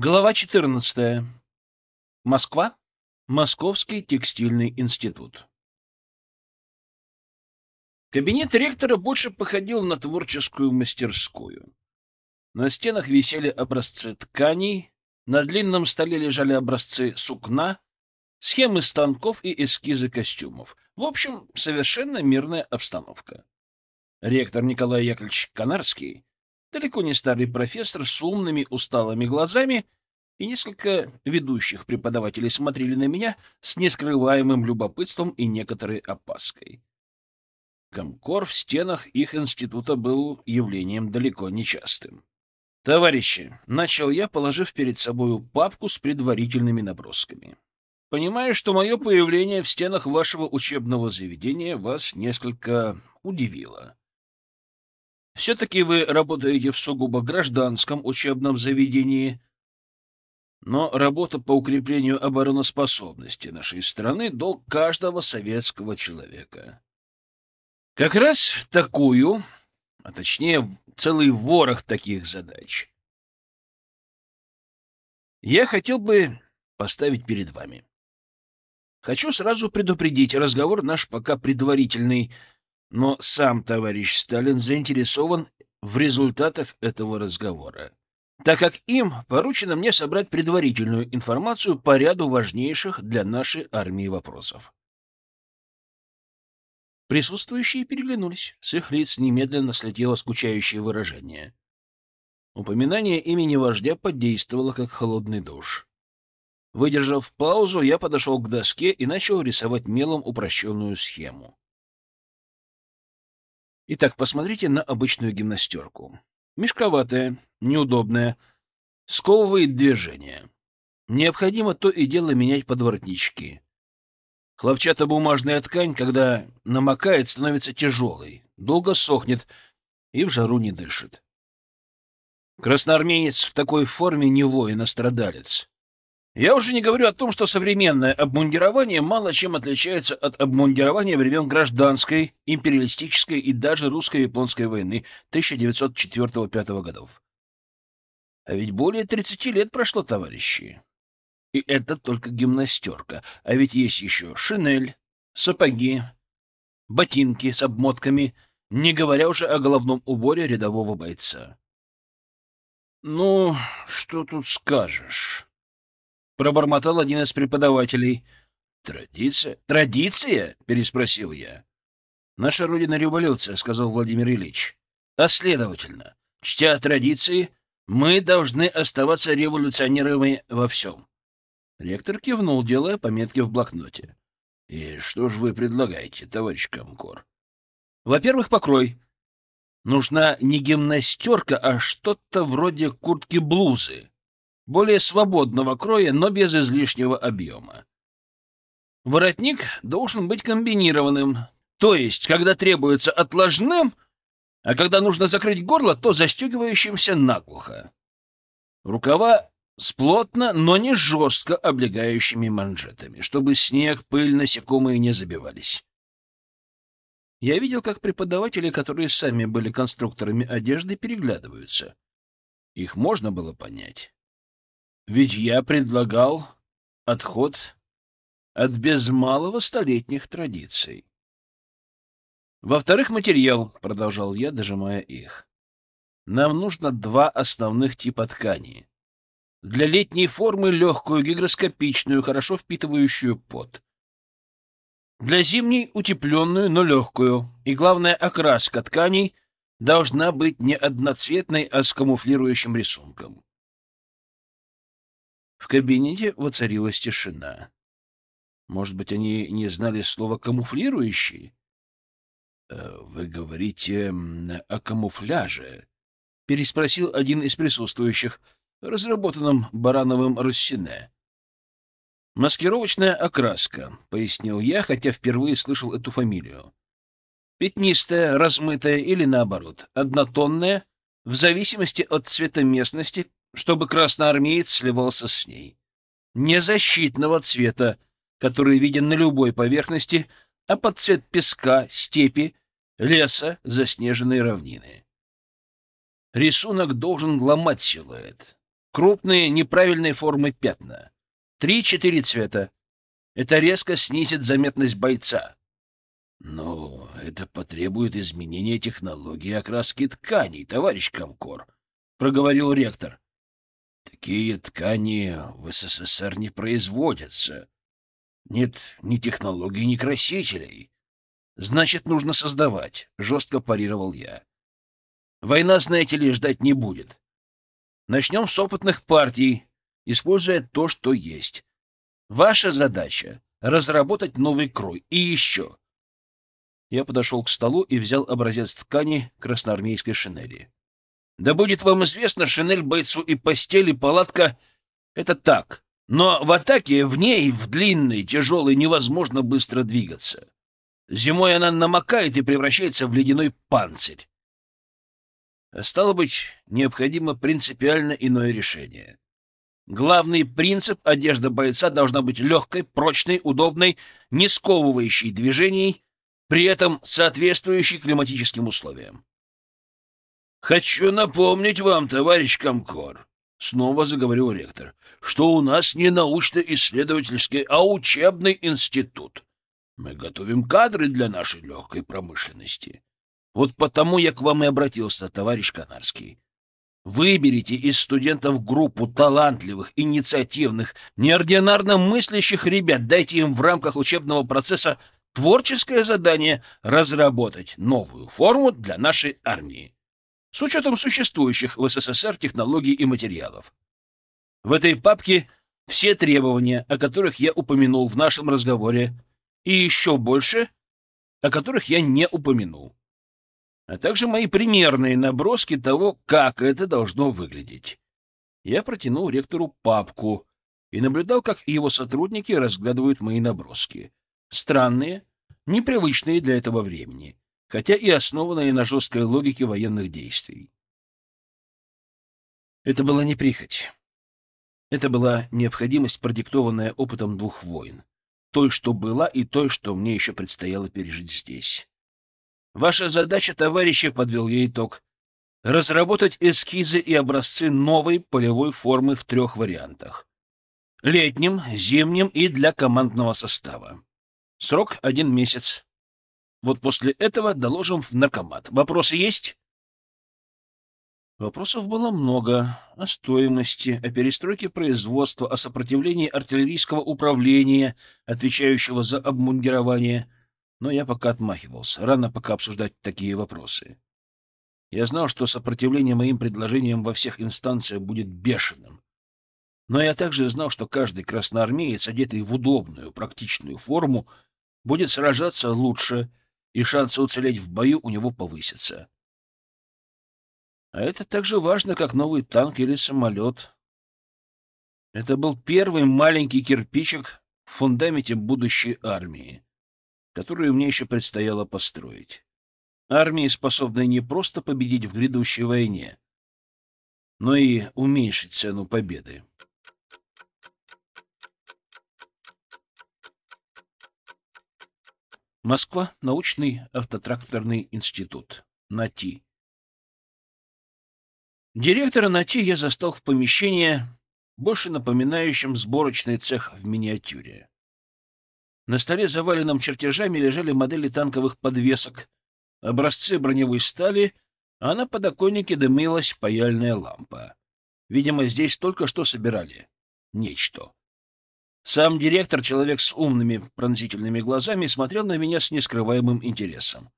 Глава 14. Москва. Московский текстильный институт. Кабинет ректора больше походил на творческую мастерскую. На стенах висели образцы тканей, на длинном столе лежали образцы сукна, схемы станков и эскизы костюмов. В общем, совершенно мирная обстановка. Ректор Николай Яковлевич Канарский далеко не старый профессор с умными усталыми глазами, и несколько ведущих преподавателей смотрели на меня с нескрываемым любопытством и некоторой опаской. Комкор в стенах их института был явлением далеко нечастым. «Товарищи», — начал я, положив перед собою папку с предварительными набросками. «Понимаю, что мое появление в стенах вашего учебного заведения вас несколько удивило. Все-таки вы работаете в сугубо гражданском учебном заведении, но работа по укреплению обороноспособности нашей страны — долг каждого советского человека. Как раз такую, а точнее целый ворох таких задач, я хотел бы поставить перед вами. Хочу сразу предупредить, разговор наш пока предварительный — но сам товарищ Сталин заинтересован в результатах этого разговора, так как им поручено мне собрать предварительную информацию по ряду важнейших для нашей армии вопросов. Присутствующие переглянулись, с их лиц немедленно слетело скучающее выражение. Упоминание имени вождя подействовало, как холодный душ. Выдержав паузу, я подошел к доске и начал рисовать мелом упрощенную схему. Итак, посмотрите на обычную гимнастерку. Мешковатая, неудобная, сковывает движение. Необходимо то и дело менять подворотнички. Хлопчатобумажная ткань, когда намокает, становится тяжелой, долго сохнет и в жару не дышит. Красноармеец в такой форме не воин, а страдалец. Я уже не говорю о том, что современное обмундирование мало чем отличается от обмундирования времен гражданской, империалистической и даже русско-японской войны 1904-1905 годов. А ведь более 30 лет прошло, товарищи. И это только гимнастерка. А ведь есть еще шинель, сапоги, ботинки с обмотками, не говоря уже о головном уборе рядового бойца. Ну, что тут скажешь? Пробормотал один из преподавателей. «Традиция? Традиция?» — переспросил я. «Наша родина — революция», — сказал Владимир Ильич. «А следовательно, чтя традиции, мы должны оставаться революционерами во всем». Ректор кивнул, делая пометки в блокноте. «И что же вы предлагаете, товарищ Комкор?» «Во-первых, покрой. Нужна не гимнастерка, а что-то вроде куртки-блузы более свободного кроя, но без излишнего объема. Воротник должен быть комбинированным, то есть, когда требуется отложным, а когда нужно закрыть горло, то застегивающимся наглухо. Рукава с плотно, но не жестко облегающими манжетами, чтобы снег, пыль, насекомые не забивались. Я видел, как преподаватели, которые сами были конструкторами одежды, переглядываются. Их можно было понять. Ведь я предлагал отход от без малого столетних традиций. Во-вторых, материал, — продолжал я, дожимая их. Нам нужно два основных типа ткани. Для летней формы легкую, гигроскопичную, хорошо впитывающую пот. Для зимней утепленную, но легкую. И главное, окраска тканей должна быть не одноцветной, а с камуфлирующим рисунком. В кабинете воцарилась тишина. Может быть, они не знали слова «камуфлирующий»? Э, — Вы говорите о камуфляже? — переспросил один из присутствующих, разработанном Барановым Руссине. — Маскировочная окраска, — пояснил я, хотя впервые слышал эту фамилию. Пятнистая, размытая или, наоборот, однотонная, в зависимости от цвета местности, чтобы красноармеец сливался с ней. Не защитного цвета, который виден на любой поверхности, а под цвет песка, степи, леса, заснеженной равнины. Рисунок должен ломать силуэт. Крупные неправильной формы пятна. Три-четыре цвета. Это резко снизит заметность бойца. Но это потребует изменения технологии окраски тканей, товарищ Комкор, — проговорил ректор. Такие ткани в СССР не производятся. Нет ни технологий, ни красителей. Значит, нужно создавать, — жестко парировал я. Война, знаете ли, ждать не будет. Начнем с опытных партий, используя то, что есть. Ваша задача — разработать новый крой. И еще. Я подошел к столу и взял образец ткани красноармейской шинели. Да будет вам известно, шинель бойцу и постель, и палатка — это так. Но в атаке в ней, в длинной, тяжелой, невозможно быстро двигаться. Зимой она намокает и превращается в ледяной панцирь. А стало быть, необходимо принципиально иное решение. Главный принцип — одежда бойца должна быть легкой, прочной, удобной, не сковывающей движений, при этом соответствующей климатическим условиям. «Хочу напомнить вам, товарищ Комкор», — снова заговорил ректор, — «что у нас не научно-исследовательский, а учебный институт. Мы готовим кадры для нашей легкой промышленности. Вот потому я к вам и обратился, товарищ Канарский. Выберите из студентов группу талантливых, инициативных, неординарно мыслящих ребят, дайте им в рамках учебного процесса творческое задание разработать новую форму для нашей армии с учетом существующих в СССР технологий и материалов. В этой папке все требования, о которых я упомянул в нашем разговоре, и еще больше, о которых я не упомянул, а также мои примерные наброски того, как это должно выглядеть. Я протянул ректору папку и наблюдал, как его сотрудники разглядывают мои наброски. Странные, непривычные для этого времени, хотя и основанные на жесткой логике военных действий. Это была не прихоть. Это была необходимость, продиктованная опытом двух войн той, что была, и той, что мне еще предстояло пережить здесь. Ваша задача, товарищи, — подвел я итог, — разработать эскизы и образцы новой полевой формы в трех вариантах. Летним, зимним и для командного состава. Срок — один месяц. Вот после этого доложим в наркомат. Вопросы есть? Вопросов было много. О стоимости, о перестройке производства, о сопротивлении артиллерийского управления, отвечающего за обмундирование. Но я пока отмахивался. Рано пока обсуждать такие вопросы. Я знал, что сопротивление моим предложениям во всех инстанциях будет бешеным. Но я также знал, что каждый красноармеец, одетый в удобную, практичную форму, будет сражаться лучше, и шансы уцелеть в бою у него повысятся. А это так же важно, как новый танк или самолет. Это был первый маленький кирпичик в фундаменте будущей армии, которую мне еще предстояло построить. Армии, способной не просто победить в грядущей войне, но и уменьшить цену победы. Москва, научный автотракторный институт, НАТИ. Директора НАТИ я застал в помещении, больше напоминающем сборочный цех в миниатюре. На столе, заваленном чертежами, лежали модели танковых подвесок, образцы броневой стали, а на подоконнике дымилась паяльная лампа. Видимо, здесь только что собирали нечто. Сам директор, человек с умными пронзительными глазами, смотрел на меня с нескрываемым интересом.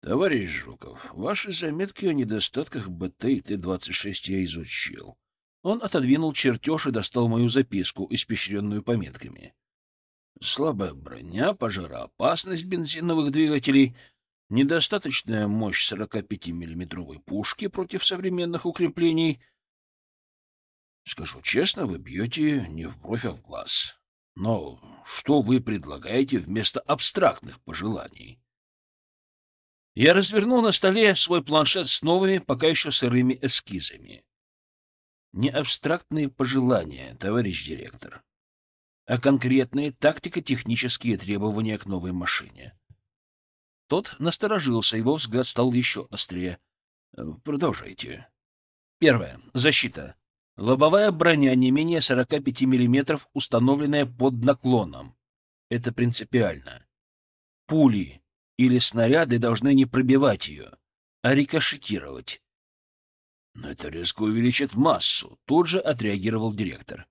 Товарищ Жуков, ваши заметки о недостатках БТ и Т-26 я изучил. Он отодвинул чертеж и достал мою записку, испещренную пометками. Слабая броня, пожароопасность бензиновых двигателей, недостаточная мощь 45-миллиметровой пушки против современных укреплений. Скажу честно, вы бьете не в бровь, а в глаз. Но что вы предлагаете вместо абстрактных пожеланий? Я развернул на столе свой планшет с новыми, пока еще сырыми эскизами. Не абстрактные пожелания, товарищ директор, а конкретные тактико-технические требования к новой машине. Тот насторожился, его взгляд стал еще острее. Продолжайте. Первое. Защита. Лобовая броня не менее 45 мм, установленная под наклоном. Это принципиально. Пули или снаряды должны не пробивать ее, а рикошетировать. Но это резко увеличит массу, тут же отреагировал директор.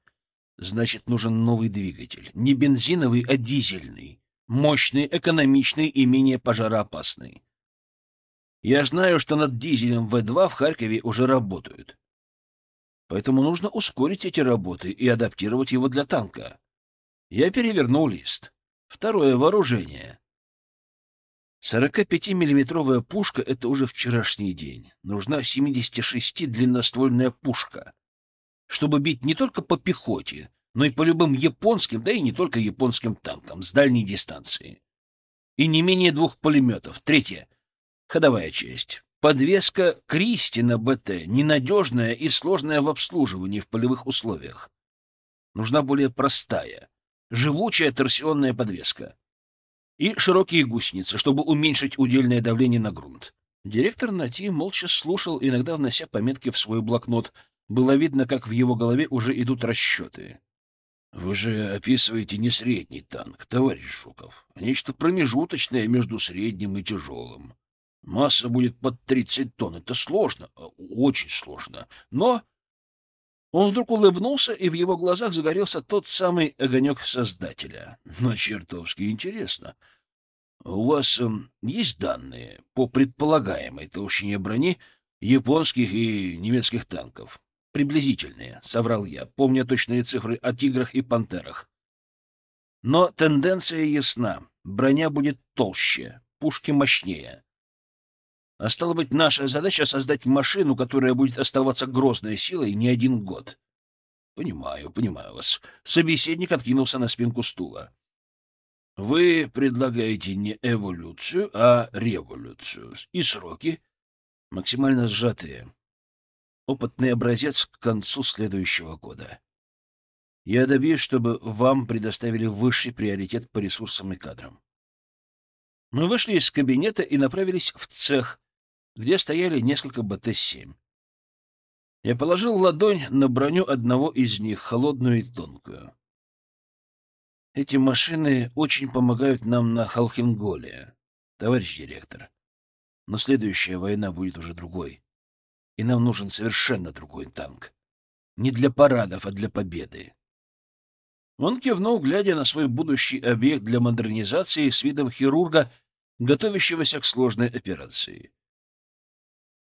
Значит, нужен новый двигатель. Не бензиновый, а дизельный. Мощный, экономичный и менее пожароопасный. Я знаю, что над дизелем В2 в Харькове уже работают. Поэтому нужно ускорить эти работы и адаптировать его для танка. Я перевернул лист. Второе вооружение. 45-миллиметровая пушка — это уже вчерашний день. Нужна 76 длинноствольная пушка, чтобы бить не только по пехоте, но и по любым японским, да и не только японским танкам с дальней дистанции. И не менее двух пулеметов. Третье. Ходовая часть. Подвеска Кристи на БТ ненадежная и сложная в обслуживании в полевых условиях. Нужна более простая, живучая торсионная подвеска и широкие гусеницы, чтобы уменьшить удельное давление на грунт. Директор Нати молча слушал, иногда внося пометки в свой блокнот. Было видно, как в его голове уже идут расчеты. — Вы же описываете не средний танк, товарищ Жуков, а нечто промежуточное между средним и тяжелым. Масса будет под 30 тонн. Это сложно, очень сложно. Но он вдруг улыбнулся, и в его глазах загорелся тот самый огонек Создателя. Но чертовски интересно. У вас э, есть данные по предполагаемой толщине брони японских и немецких танков? Приблизительные, — соврал я, помня точные цифры о «Тиграх» и «Пантерах». Но тенденция ясна. Броня будет толще, пушки мощнее. А стало быть, наша задача — создать машину, которая будет оставаться грозной силой не один год. — Понимаю, понимаю вас. Собеседник откинулся на спинку стула. — Вы предлагаете не эволюцию, а революцию. И сроки максимально сжатые. Опытный образец к концу следующего года. Я добьюсь, чтобы вам предоставили высший приоритет по ресурсам и кадрам. Мы вышли из кабинета и направились в цех, где стояли несколько БТ-7. Я положил ладонь на броню одного из них, холодную и тонкую. Эти машины очень помогают нам на Халхинголе, товарищ директор. Но следующая война будет уже другой. И нам нужен совершенно другой танк. Не для парадов, а для победы. Он кивнул, глядя на свой будущий объект для модернизации с видом хирурга, готовящегося к сложной операции.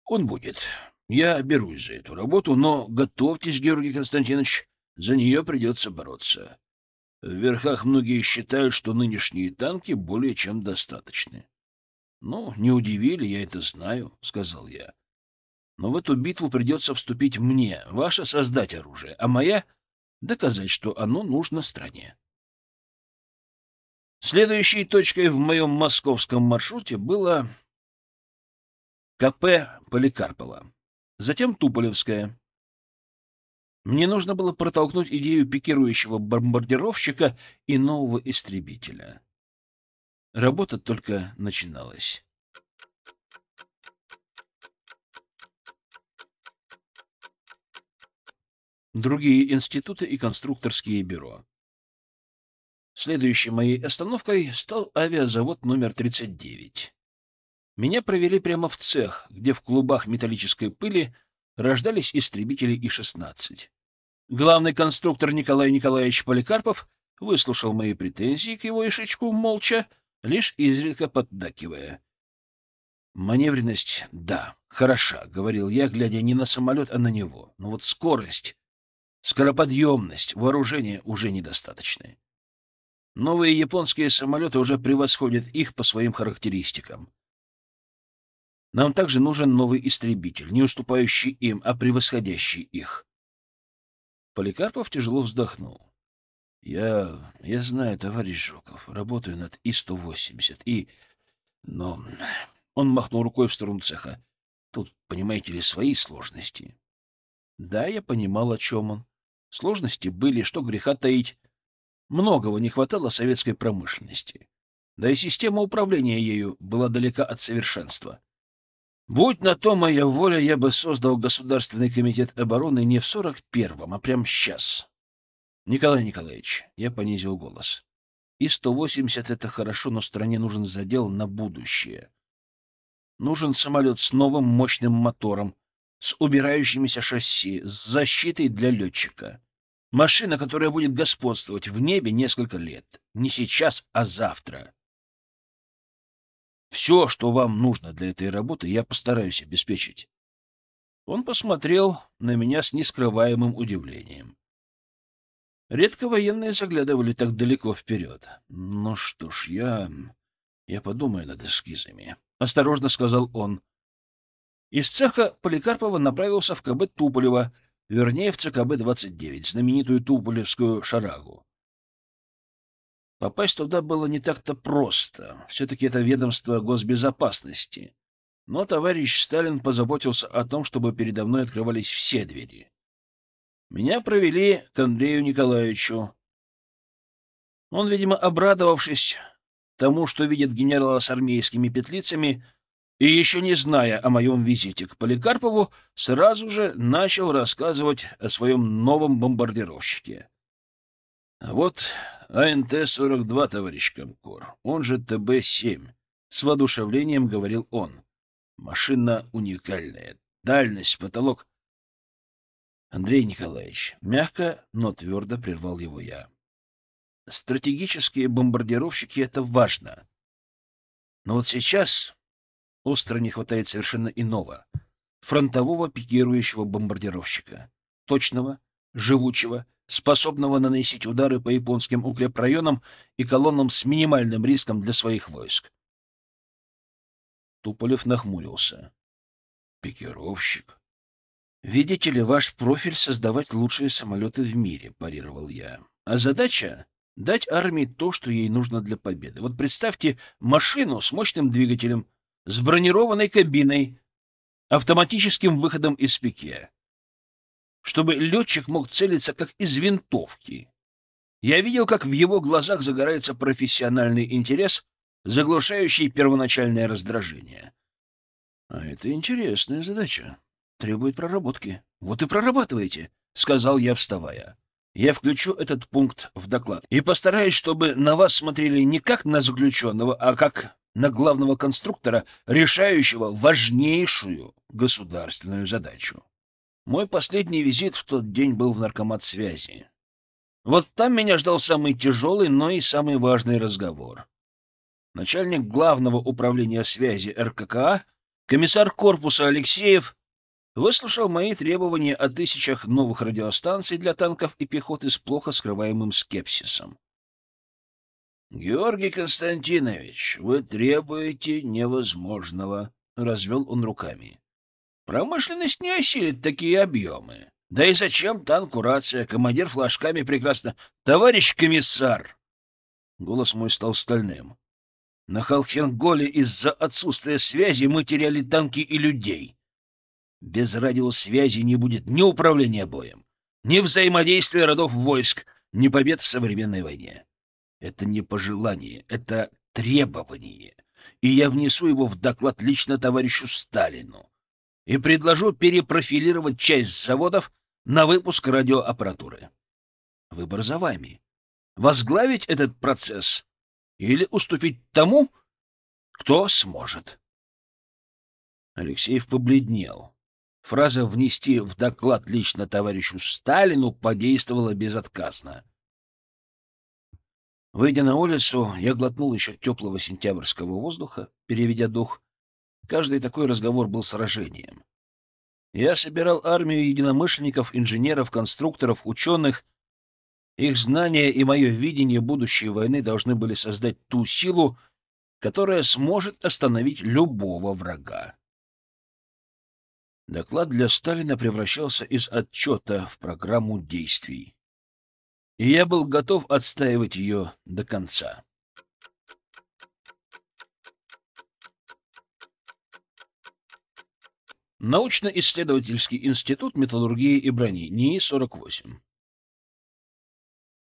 Он будет. Я берусь за эту работу, но готовьтесь, Георгий Константинович, за нее придется бороться. В верхах многие считают, что нынешние танки более чем достаточны. — Ну, не удивили, я это знаю, — сказал я. Но в эту битву придется вступить мне, ваше создать оружие, а моя — доказать, что оно нужно стране. Следующей точкой в моем московском маршруте было КП Поликарпова, затем Туполевская. Мне нужно было протолкнуть идею пикирующего бомбардировщика и нового истребителя. Работа только начиналась. Другие институты и конструкторские бюро. Следующей моей остановкой стал авиазавод номер 39. Меня провели прямо в цех, где в клубах металлической пыли рождались истребители И-16. Главный конструктор Николай Николаевич Поликарпов выслушал мои претензии к его ишечку молча, лишь изредка поддакивая. «Маневренность, да, хороша», — говорил я, глядя не на самолет, а на него. «Но вот скорость, скороподъемность, вооружение уже недостаточны. Новые японские самолеты уже превосходят их по своим характеристикам. Нам также нужен новый истребитель, не уступающий им, а превосходящий их. Поликарпов тяжело вздохнул. Я... я знаю, товарищ Жуков, работаю над И-180, и... Но... Он махнул рукой в сторону цеха. Тут, понимаете ли, свои сложности. Да, я понимал, о чем он. Сложности были, что греха таить. Многого не хватало советской промышленности. Да и система управления ею была далека от совершенства. Будь на то моя воля, я бы создал Государственный комитет обороны не в сорок первом, а прямо сейчас. Николай Николаевич, я понизил голос. И-180 — это хорошо, но стране нужен задел на будущее. Нужен самолет с новым мощным мотором, с убирающимися шасси, с защитой для летчика. Машина, которая будет господствовать в небе несколько лет. Не сейчас, а завтра. Все, что вам нужно для этой работы, я постараюсь обеспечить. Он посмотрел на меня с нескрываемым удивлением. Редко военные заглядывали так далеко вперед. Ну что ж, я... я подумаю над эскизами. — осторожно сказал он. Из цеха Поликарпова направился в КБ Туполева, вернее, в ЦКБ-29, знаменитую Туполевскую шарагу. Попасть туда было не так-то просто. Все-таки это ведомство госбезопасности. Но товарищ Сталин позаботился о том, чтобы передо мной открывались все двери. Меня провели к Андрею Николаевичу. Он, видимо, обрадовавшись тому, что видит генерала с армейскими петлицами, и еще не зная о моем визите к Поликарпову, сразу же начал рассказывать о своем новом бомбардировщике. Вот АНТ-42, товарищ Комкор, он же ТБ-7, с воодушевлением говорил он. Машина уникальная, дальность, потолок. Андрей Николаевич, мягко, но твердо прервал его я. Стратегические бомбардировщики — это важно. Но вот сейчас остро не хватает совершенно иного — фронтового пикирующего бомбардировщика. Точного, живучего, способного наносить удары по японским укрепрайонам и колоннам с минимальным риском для своих войск. Туполев нахмурился. «Пикировщик?» «Видите ли, ваш профиль — создавать лучшие самолеты в мире», — парировал я. «А задача дать армии то, что ей нужно для победы. Вот представьте машину с мощным двигателем, с бронированной кабиной, автоматическим выходом из пике, чтобы летчик мог целиться как из винтовки. Я видел, как в его глазах загорается профессиональный интерес, заглушающий первоначальное раздражение. А это интересная задача. Требует проработки. Вот и прорабатывайте, — сказал я, вставая. Я включу этот пункт в доклад и постараюсь, чтобы на вас смотрели не как на заключенного, а как на главного конструктора, решающего важнейшую государственную задачу. Мой последний визит в тот день был в наркомат связи. Вот там меня ждал самый тяжелый, но и самый важный разговор. Начальник главного управления связи РККА, комиссар корпуса Алексеев выслушал мои требования о тысячах новых радиостанций для танков и пехоты с плохо скрываемым скепсисом. «Георгий Константинович, вы требуете невозможного», — развел он руками. «Промышленность не осилит такие объемы. Да и зачем танку рация? Командир флажками прекрасно. Товарищ комиссар!» Голос мой стал стальным. На Халхенголе из-за отсутствия связи мы теряли танки и людей. Без радиосвязи не будет ни управления боем, ни взаимодействия родов войск, ни побед в современной войне. Это не пожелание, это требование. И я внесу его в доклад лично товарищу Сталину и предложу перепрофилировать часть заводов на выпуск радиоаппаратуры. Выбор за вами. Возглавить этот процесс или уступить тому, кто сможет. Алексеев побледнел. Фраза «внести в доклад лично товарищу Сталину» подействовала безотказно. Выйдя на улицу, я глотнул еще теплого сентябрьского воздуха, переведя дух. Каждый такой разговор был сражением. Я собирал армию единомышленников, инженеров, конструкторов, ученых. Их знания и мое видение будущей войны должны были создать ту силу, которая сможет остановить любого врага. Доклад для Сталина превращался из отчета в программу действий. И я был готов отстаивать ее до конца. Научно-исследовательский институт металлургии и брони, НИИ-48.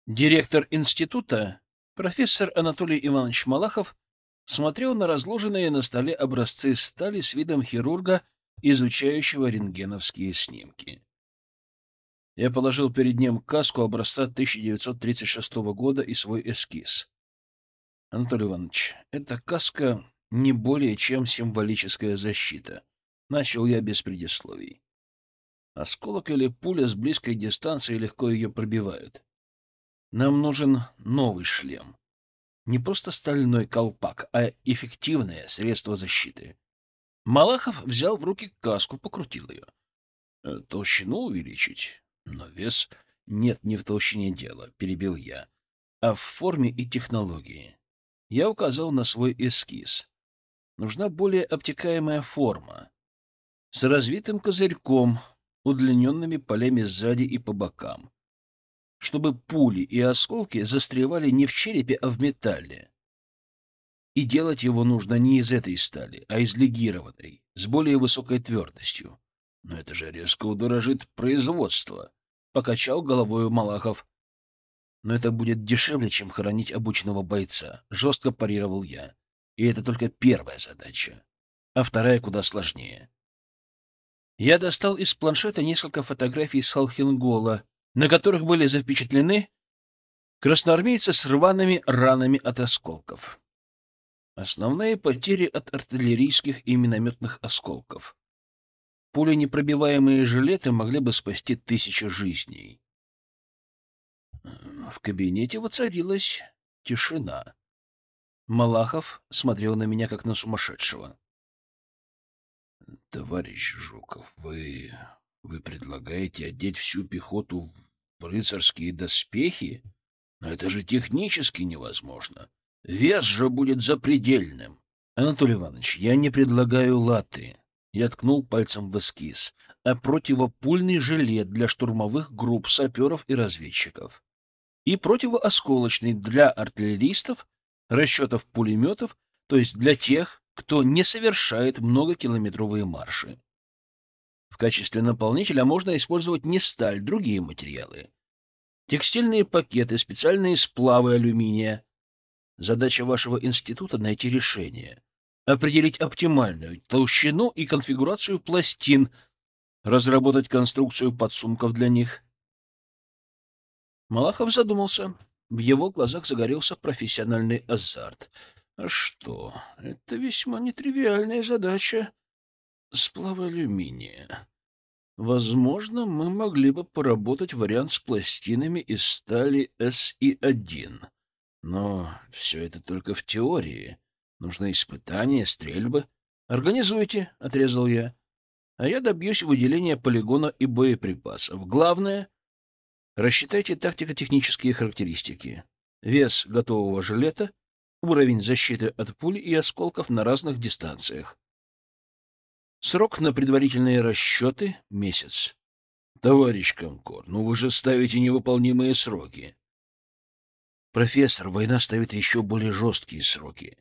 Директор института, профессор Анатолий Иванович Малахов, смотрел на разложенные на столе образцы стали с видом хирурга, изучающего рентгеновские снимки. Я положил перед ним каску образца 1936 года и свой эскиз. Анатолий Иванович, эта каска не более чем символическая защита. Начал я без предисловий. Осколок или пуля с близкой дистанции легко ее пробивают. Нам нужен новый шлем. Не просто стальной колпак, а эффективное средство защиты. Малахов взял в руки каску, покрутил ее. Э, толщину увеличить, но вес... Нет, не в толщине дела, перебил я, а в форме и технологии. Я указал на свой эскиз. Нужна более обтекаемая форма, с развитым козырьком, удлиненными полями сзади и по бокам, чтобы пули и осколки застревали не в черепе, а в металле. И делать его нужно не из этой стали, а из легированной, с более высокой твердостью. Но это же резко удорожит производство, — покачал головой Малахов. Но это будет дешевле, чем хоронить обученного бойца, — жестко парировал я. И это только первая задача, а вторая куда сложнее. Я достал из планшета несколько фотографий с Халхингола, на которых были запечатлены красноармейцы с рваными ранами от осколков. Основные потери от артиллерийских и минометных осколков. Пуленепробиваемые жилеты могли бы спасти тысячи жизней. В кабинете воцарилась тишина. Малахов смотрел на меня, как на сумасшедшего. — Товарищ Жуков, вы... вы предлагаете одеть всю пехоту в рыцарские доспехи? Но это же технически невозможно. Вес же будет запредельным. Анатолий Иванович, я не предлагаю латы. Я ткнул пальцем в эскиз, а противопульный жилет для штурмовых групп саперов и разведчиков. И противоосколочный для артиллеристов, расчетов пулеметов, то есть для тех, кто не совершает многокилометровые марши. В качестве наполнителя можно использовать не сталь, другие материалы. Текстильные пакеты, специальные сплавы алюминия, Задача вашего института — найти решение, определить оптимальную толщину и конфигурацию пластин, разработать конструкцию подсумков для них. Малахов задумался. В его глазах загорелся профессиональный азарт. А что? Это весьма нетривиальная задача. Сплав алюминия. Возможно, мы могли бы поработать вариант с пластинами из стали СИ-1. Но все это только в теории. Нужны испытания, стрельбы. Организуйте, — отрезал я. А я добьюсь выделения полигона и боеприпасов. Главное — рассчитайте тактико-технические характеристики. Вес готового жилета, уровень защиты от пуль и осколков на разных дистанциях. Срок на предварительные расчеты — месяц. Товарищ Комкор, ну вы же ставите невыполнимые сроки. Профессор, война ставит еще более жесткие сроки.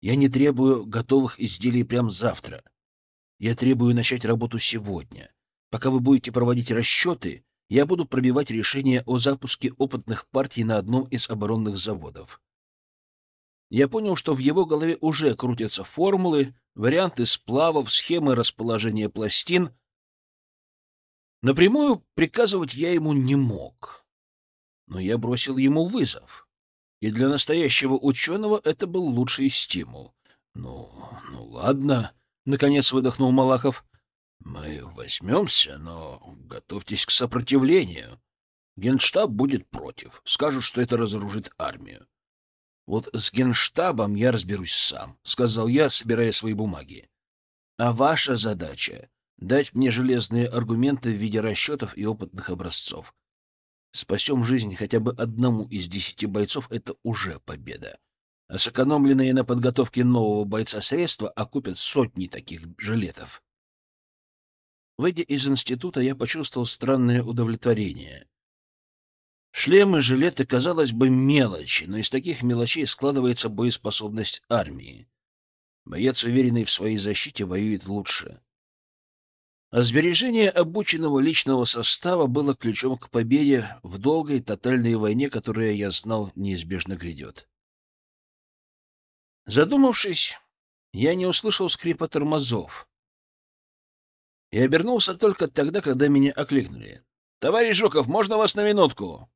Я не требую готовых изделий прямо завтра. Я требую начать работу сегодня. Пока вы будете проводить расчеты, я буду пробивать решение о запуске опытных партий на одном из оборонных заводов. Я понял, что в его голове уже крутятся формулы, варианты сплавов, схемы расположения пластин. Напрямую приказывать я ему не мог но я бросил ему вызов. И для настоящего ученого это был лучший стимул. — Ну, ну ладно, — наконец выдохнул Малахов. — Мы возьмемся, но готовьтесь к сопротивлению. Генштаб будет против, скажут, что это разоружит армию. — Вот с генштабом я разберусь сам, — сказал я, собирая свои бумаги. — А ваша задача — дать мне железные аргументы в виде расчетов и опытных образцов. Спасем жизнь хотя бы одному из десяти бойцов — это уже победа. А сэкономленные на подготовке нового бойца средства окупят сотни таких жилетов. Выйдя из института, я почувствовал странное удовлетворение. Шлемы, жилеты, казалось бы, мелочи, но из таких мелочей складывается боеспособность армии. Боец, уверенный в своей защите, воюет лучше. А сбережение обученного личного состава было ключом к победе в долгой тотальной войне, которая, я знал, неизбежно грядет. Задумавшись, я не услышал скрипа тормозов и обернулся только тогда, когда меня окликнули. — Товарищ Жуков, можно вас на минутку?